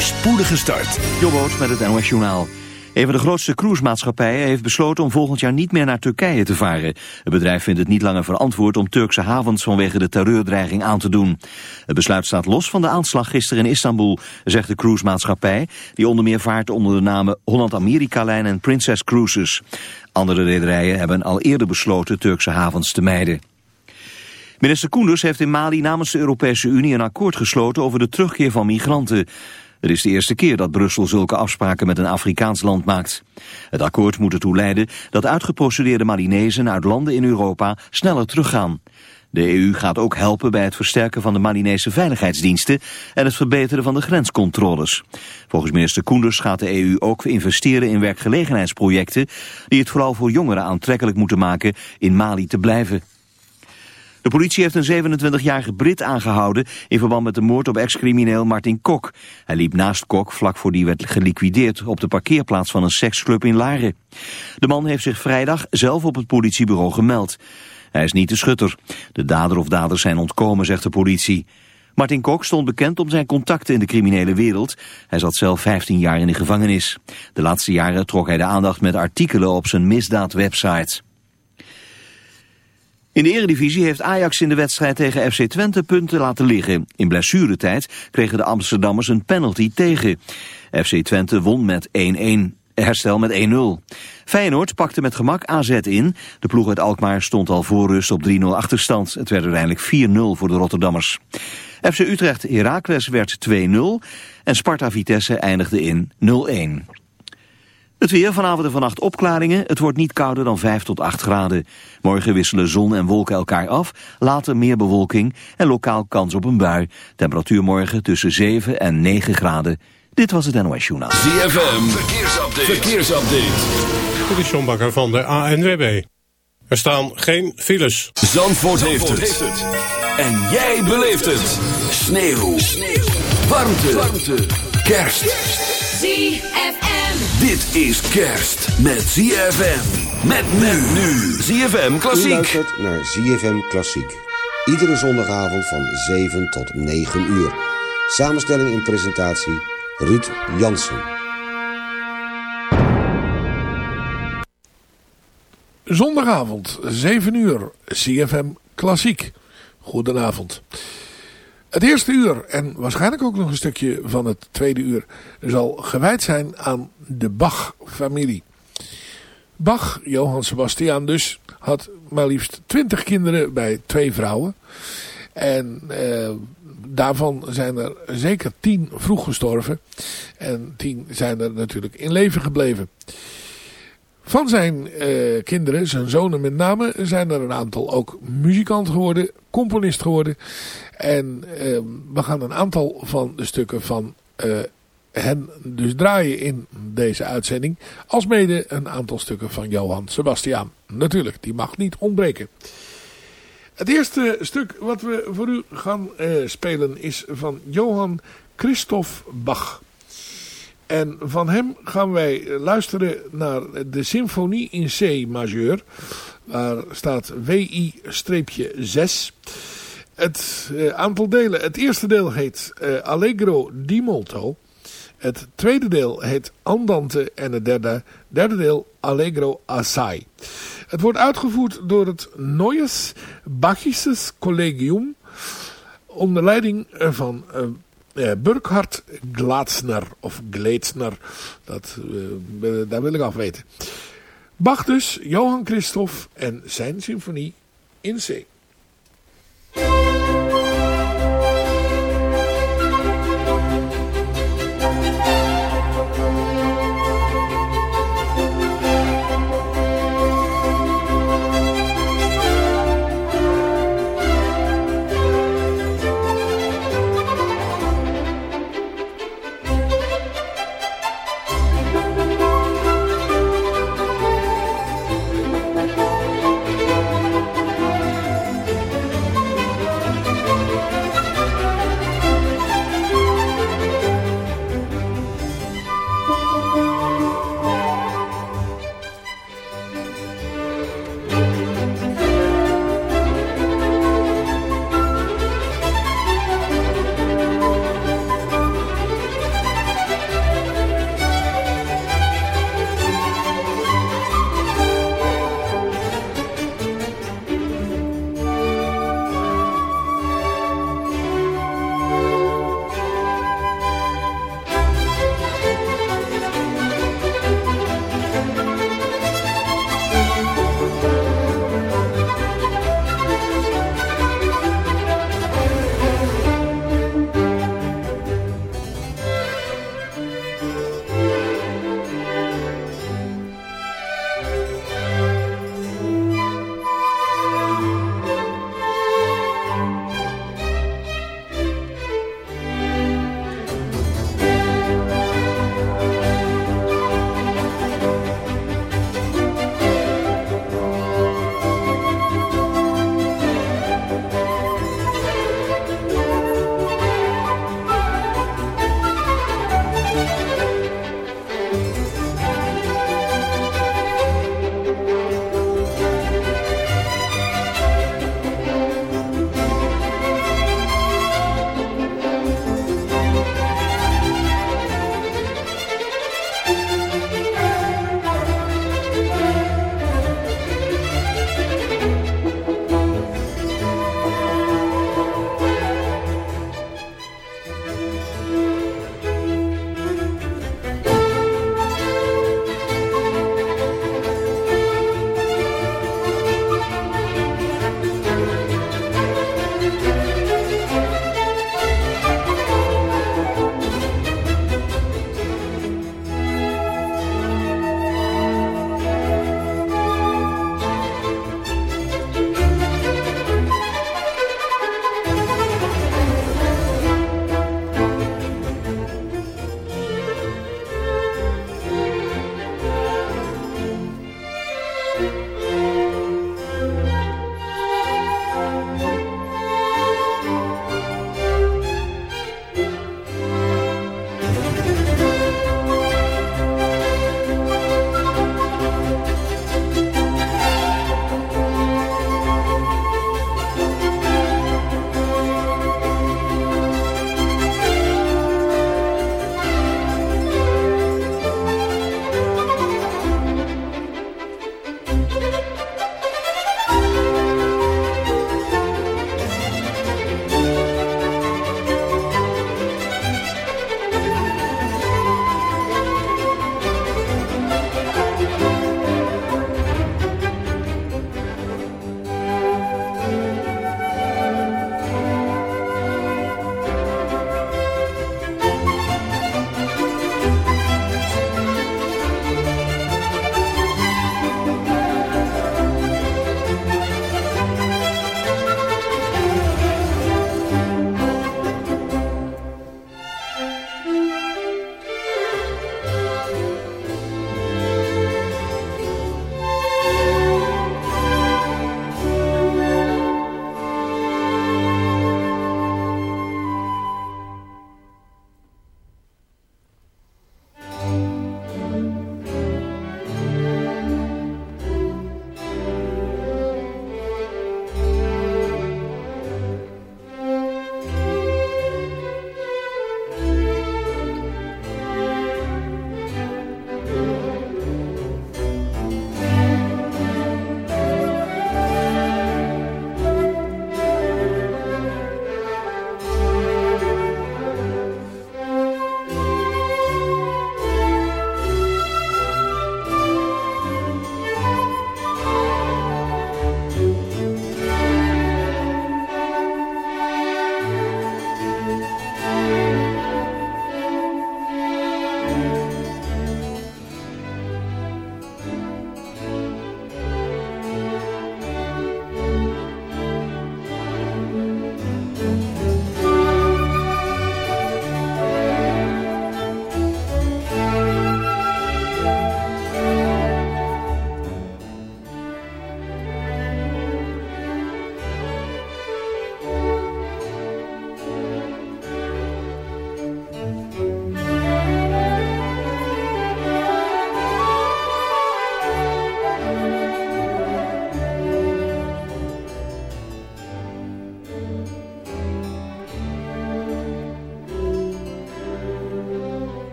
spoedige start. Jobboot met het NOS Journaal. Een van de grootste cruisemaatschappijen heeft besloten om volgend jaar niet meer naar Turkije te varen. Het bedrijf vindt het niet langer verantwoord om Turkse havens vanwege de terreurdreiging aan te doen. Het besluit staat los van de aanslag gisteren in Istanbul, zegt de cruisemaatschappij, die onder meer vaart onder de namen Holland-Amerika-lijn en Princess Cruises. Andere rederijen hebben al eerder besloten Turkse havens te mijden. Minister Koenders heeft in Mali namens de Europese Unie een akkoord gesloten over de terugkeer van migranten. Het is de eerste keer dat Brussel zulke afspraken met een Afrikaans land maakt. Het akkoord moet ertoe leiden dat uitgeprocedeerde Malinezen uit landen in Europa sneller teruggaan. De EU gaat ook helpen bij het versterken van de Malinese veiligheidsdiensten en het verbeteren van de grenscontroles. Volgens minister Koenders gaat de EU ook investeren in werkgelegenheidsprojecten die het vooral voor jongeren aantrekkelijk moeten maken in Mali te blijven. De politie heeft een 27-jarige Brit aangehouden in verband met de moord op ex-crimineel Martin Kok. Hij liep naast Kok vlak voor die werd geliquideerd op de parkeerplaats van een seksclub in Laren. De man heeft zich vrijdag zelf op het politiebureau gemeld. Hij is niet de schutter. De dader of daders zijn ontkomen, zegt de politie. Martin Kok stond bekend om zijn contacten in de criminele wereld. Hij zat zelf 15 jaar in de gevangenis. De laatste jaren trok hij de aandacht met artikelen op zijn misdaadwebsite. In de eredivisie heeft Ajax in de wedstrijd tegen FC Twente punten laten liggen. In blessuretijd kregen de Amsterdammers een penalty tegen. FC Twente won met 1-1. Herstel met 1-0. Feyenoord pakte met gemak AZ in. De ploeg uit Alkmaar stond al voor rust op 3-0 achterstand. Het werd uiteindelijk 4-0 voor de Rotterdammers. FC Utrecht Heracles werd 2-0 en Sparta Vitesse eindigde in 0-1. Het weer vanavond en vannacht opklaringen. Het wordt niet kouder dan 5 tot 8 graden. Morgen wisselen zon en wolken elkaar af. Later meer bewolking en lokaal kans op een bui. Temperatuur morgen tussen 7 en 9 graden. Dit was het NOS Journaal. ZFM, verkeersupdate. verkeersupdate. Dit is John Bakker van de ANWB. Er staan geen files. Zandvoort, heeft, het. En jij beleeft het. Sneeuw. Sneeuw. Warmte. Warmte. Kerst. ZFM. Dit is kerst met ZFM. Met men nu. ZFM U Klassiek. luistert naar ZFM Klassiek. Iedere zondagavond van 7 tot 9 uur. Samenstelling en presentatie Ruud Jansen. Zondagavond, 7 uur, CFM Klassiek. Goedenavond. Het eerste uur en waarschijnlijk ook nog een stukje van het tweede uur zal gewijd zijn aan de Bach-familie. Bach, Johann Sebastian dus, had maar liefst twintig kinderen bij twee vrouwen. En eh, daarvan zijn er zeker tien vroeg gestorven. En tien zijn er natuurlijk in leven gebleven. Van zijn eh, kinderen, zijn zonen met name, zijn er een aantal ook muzikant geworden, componist geworden. En eh, we gaan een aantal van de stukken van eh, hen dus draaien in deze uitzending. Alsmede een aantal stukken van Johann Sebastian. Natuurlijk, die mag niet ontbreken. Het eerste stuk wat we voor u gaan eh, spelen is van Johann Christoph Bach. En van hem gaan wij luisteren naar de symfonie in C majeur. Waar staat WI-6. Het eh, aantal delen. Het eerste deel heet eh, Allegro di molto. Het tweede deel heet Andante. En het derde, derde deel Allegro assai. Het wordt uitgevoerd door het Neues Bachisches Collegium. Onder leiding van eh, eh, Burkhard Glaatsner of Gleetsner. Dat, eh, daar wil ik af weten. Bach dus, Johann Christoph en zijn symfonie in C.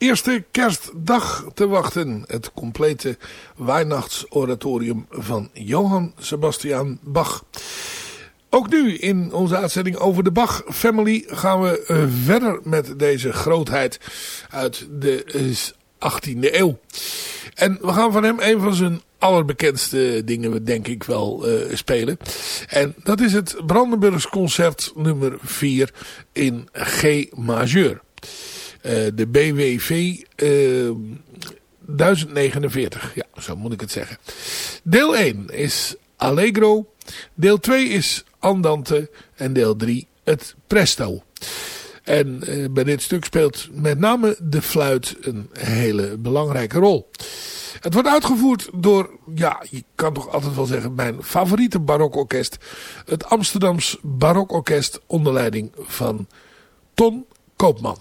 eerste kerstdag te wachten. Het complete Weihnachtsoratorium van Johann Sebastian Bach. Ook nu in onze uitzending over de Bach Family gaan we uh, verder met deze grootheid uit de uh, 18e eeuw. En we gaan van hem een van zijn allerbekendste dingen, denk ik wel, uh, spelen. En dat is het Brandenburgs concert nummer 4 in G majeur. Uh, de BWV uh, 1049, ja, zo moet ik het zeggen. Deel 1 is Allegro, deel 2 is Andante en deel 3 het Presto. En uh, bij dit stuk speelt met name de fluit een hele belangrijke rol. Het wordt uitgevoerd door, ja, je kan toch altijd wel zeggen, mijn favoriete barokorkest. Het Amsterdams Barokorkest onder leiding van Ton Koopman.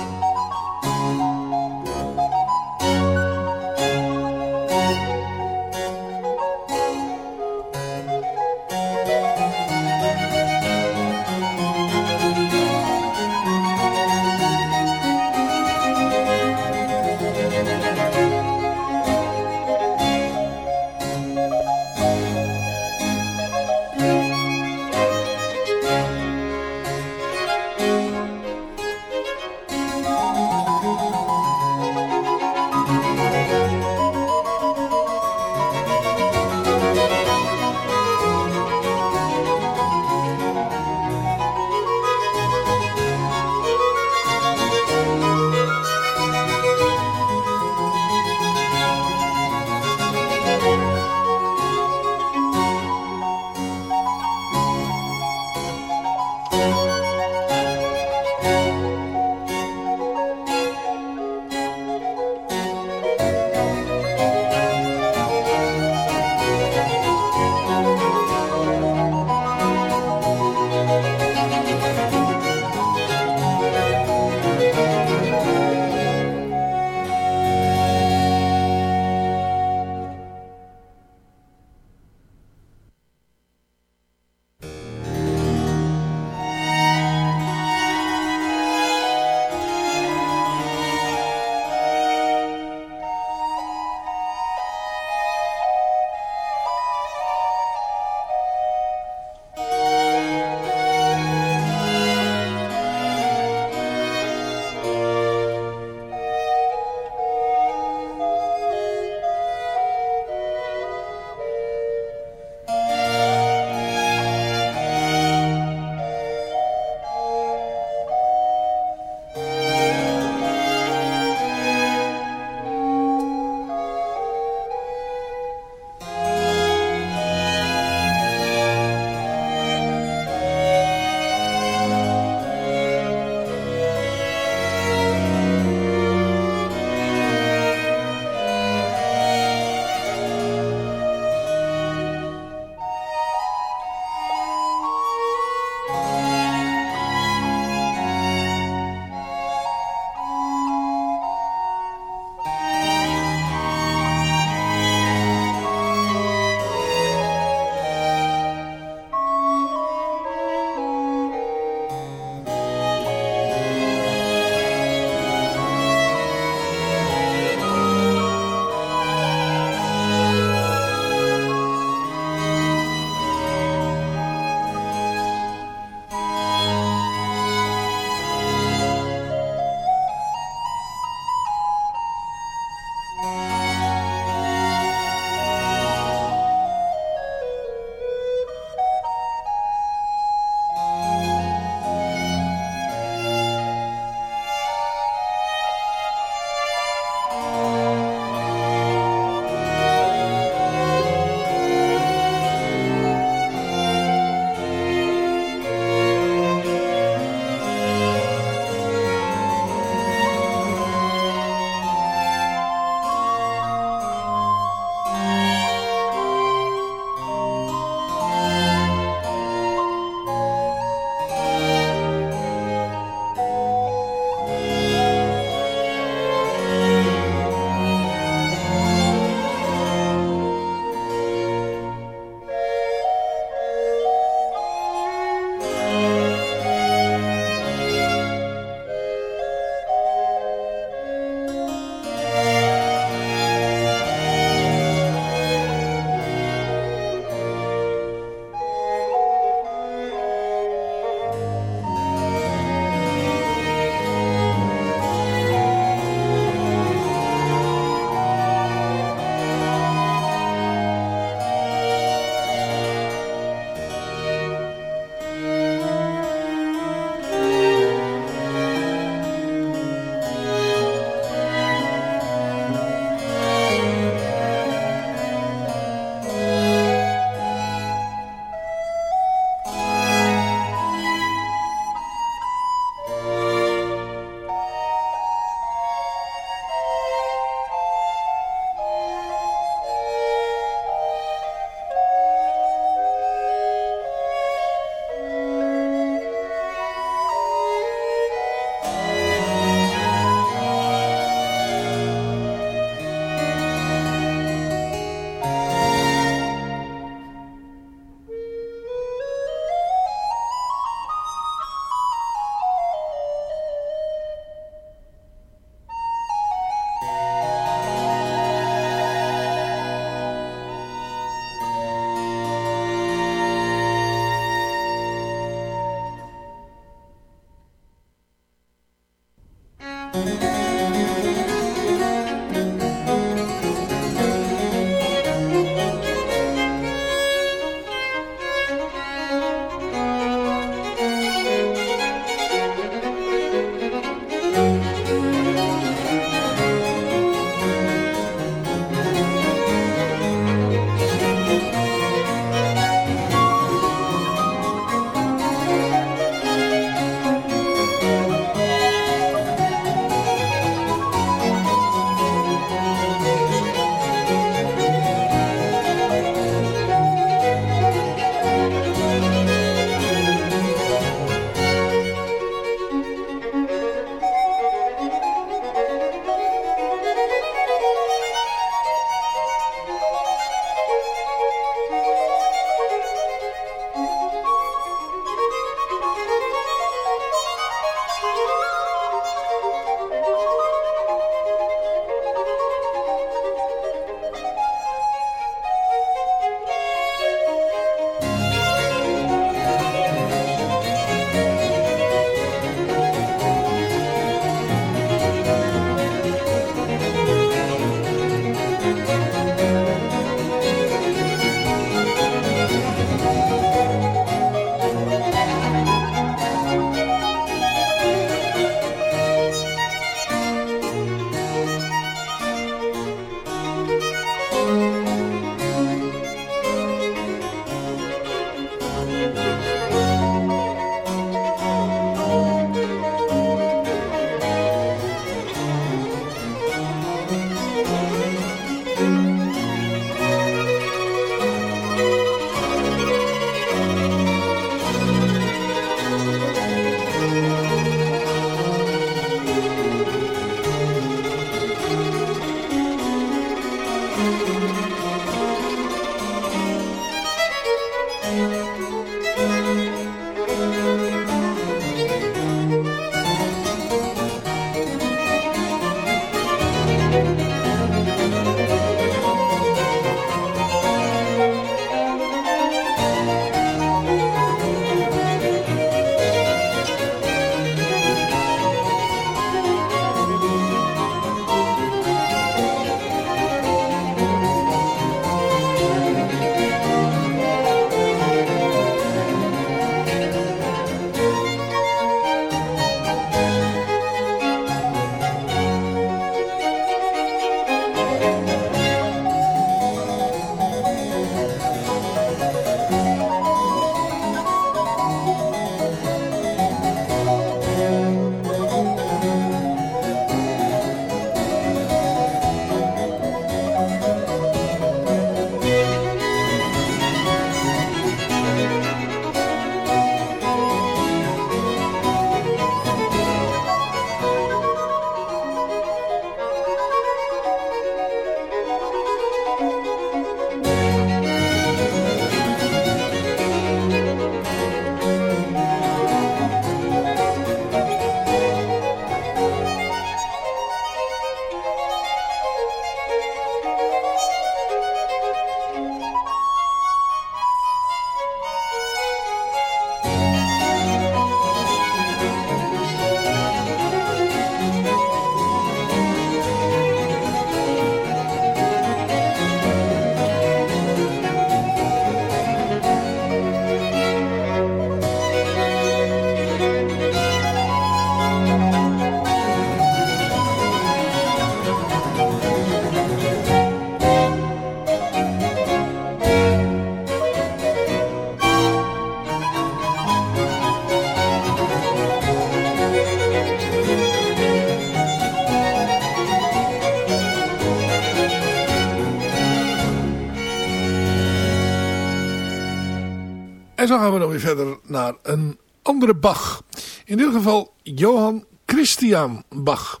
Zo gaan we dan weer verder naar een andere Bach. In dit geval Johann Christian Bach.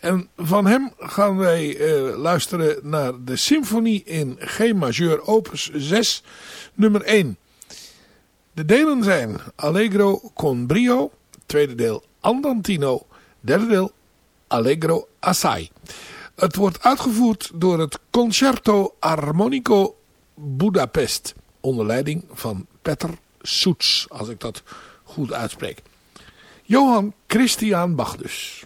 En van hem gaan wij uh, luisteren naar de symfonie in G majeur opus 6 nummer 1. De delen zijn Allegro con brio, tweede deel Andantino, derde deel Allegro assai. Het wordt uitgevoerd door het Concerto Armonico Budapest onder leiding van Petter Soets, als ik dat goed uitspreek. Johan Christian Bach dus.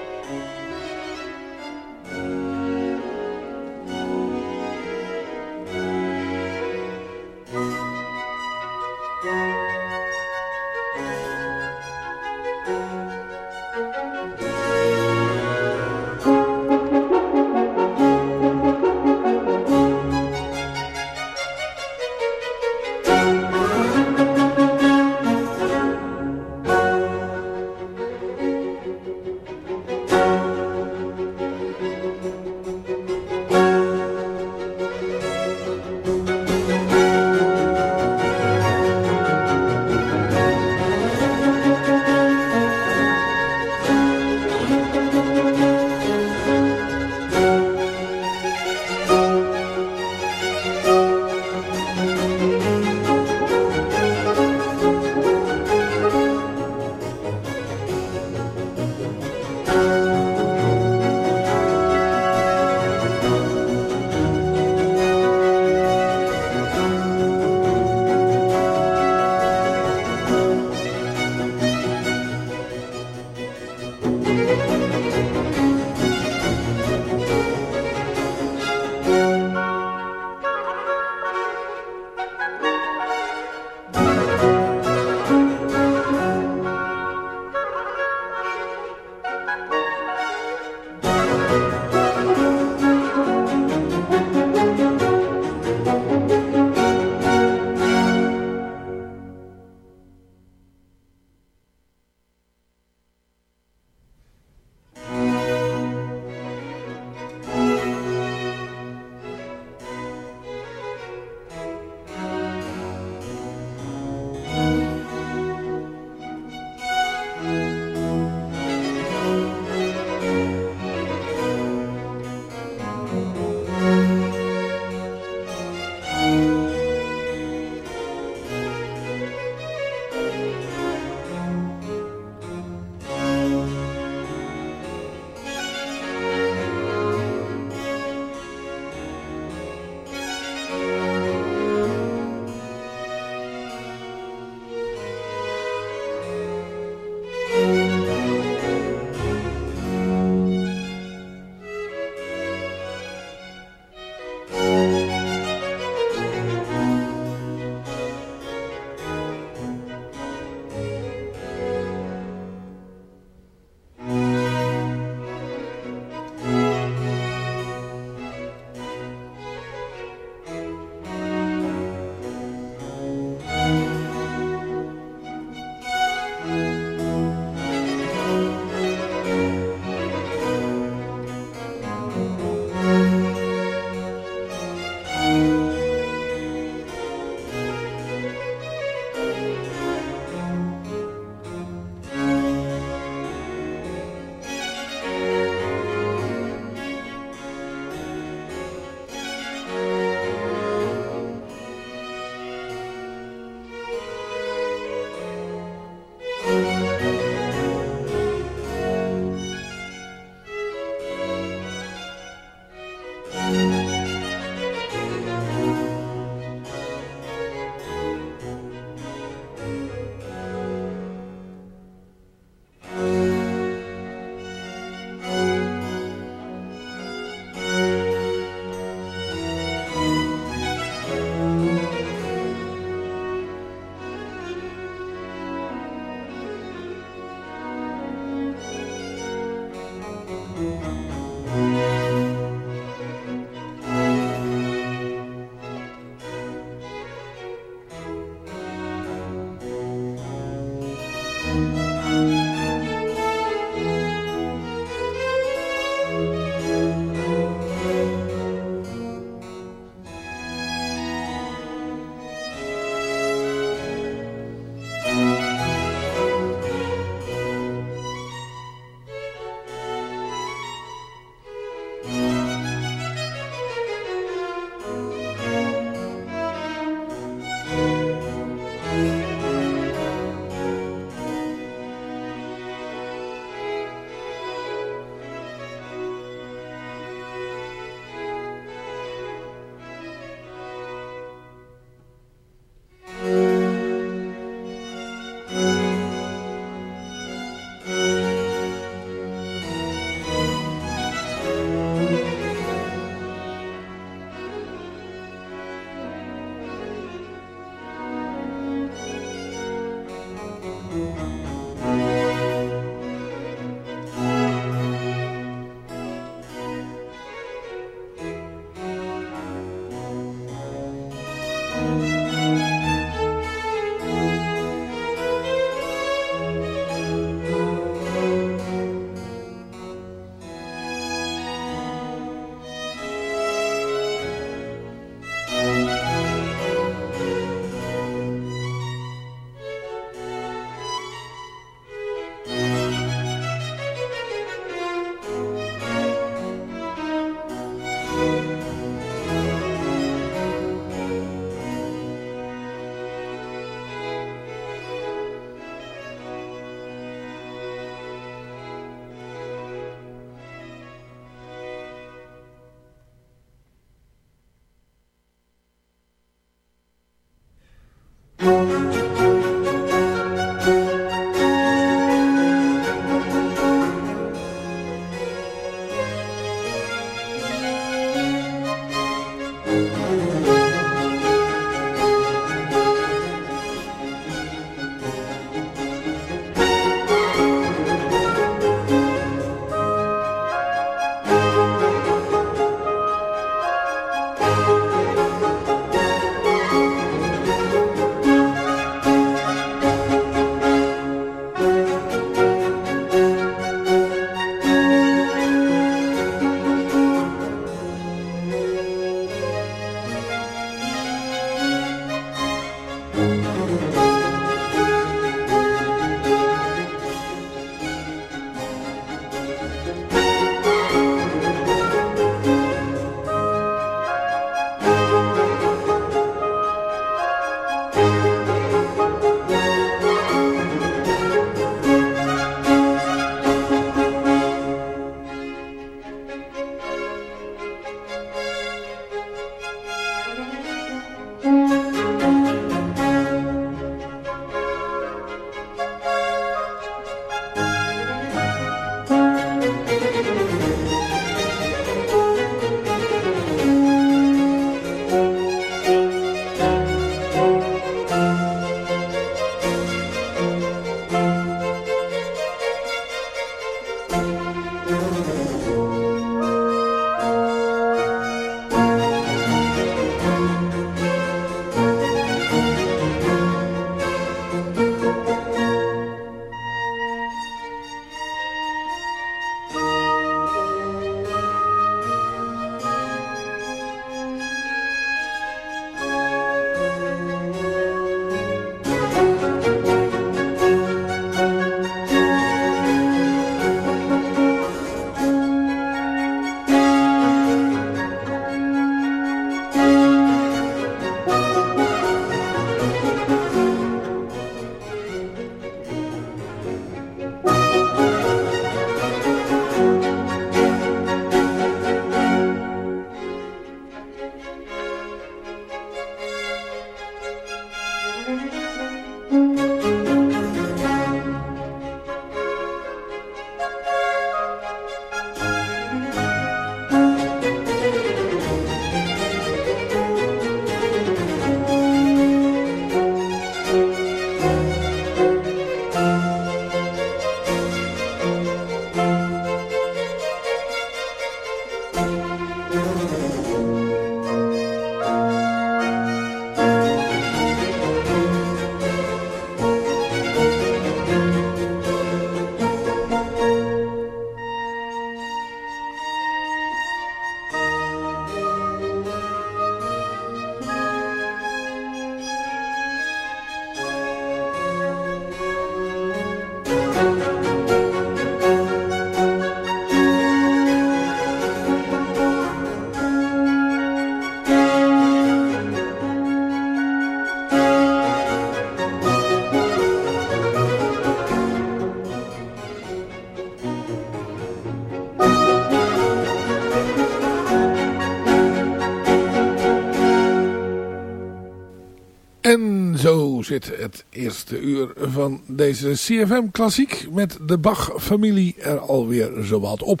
Zit het eerste uur van deze CFM Klassiek met de Bach-familie er alweer zowat op.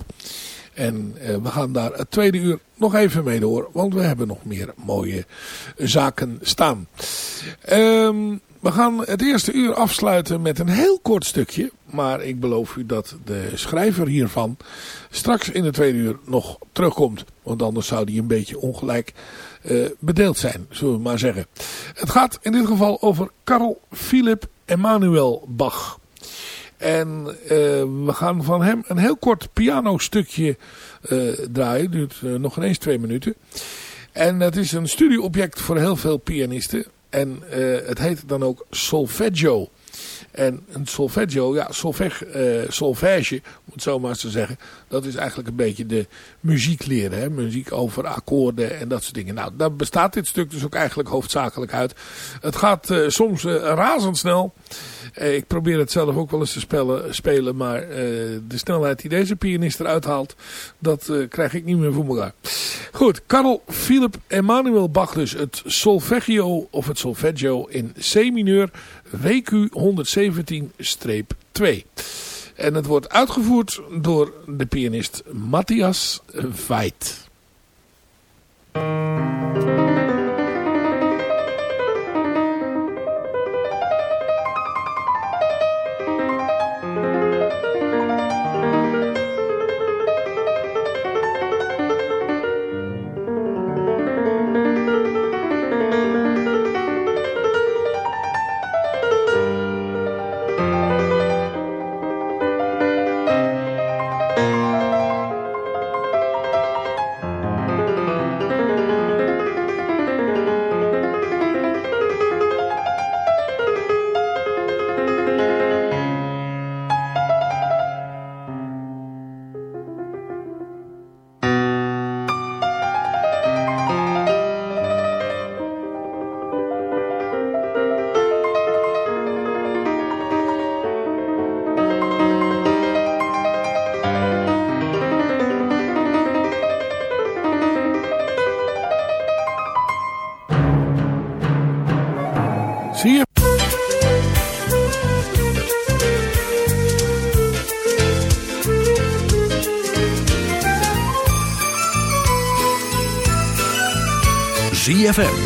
En eh, we gaan daar het tweede uur nog even mee door, want we hebben nog meer mooie zaken staan. Um, we gaan het eerste uur afsluiten met een heel kort stukje. Maar ik beloof u dat de schrijver hiervan straks in het tweede uur nog terugkomt. Want anders zou die een beetje ongelijk bedeeld zijn, zullen we maar zeggen. Het gaat in dit geval over Karl Philipp Emanuel Bach. En uh, we gaan van hem een heel kort pianostukje uh, draaien. Duurt nog ineens twee minuten. En het is een studieobject voor heel veel pianisten. En het heet dan ook solfeggio. En een solfeggio, ja, solfeg, solfège, moet het zo maar eens te zeggen. Dat is eigenlijk een beetje de muziek leren. Hè? Muziek over akkoorden en dat soort dingen. Nou, daar bestaat dit stuk dus ook eigenlijk hoofdzakelijk uit. Het gaat uh, soms uh, razendsnel. Uh, ik probeer het zelf ook wel eens te spelen, spelen maar de snelheid die deze pianist eruit haalt, dat krijg ik niet meer voor elkaar. Goed, Karl Philipp Emanuel Bach dus. Het solfeggio of het solfeggio in C-mineur WQ 117-2. En het wordt uitgevoerd door de pianist Matthias Veit.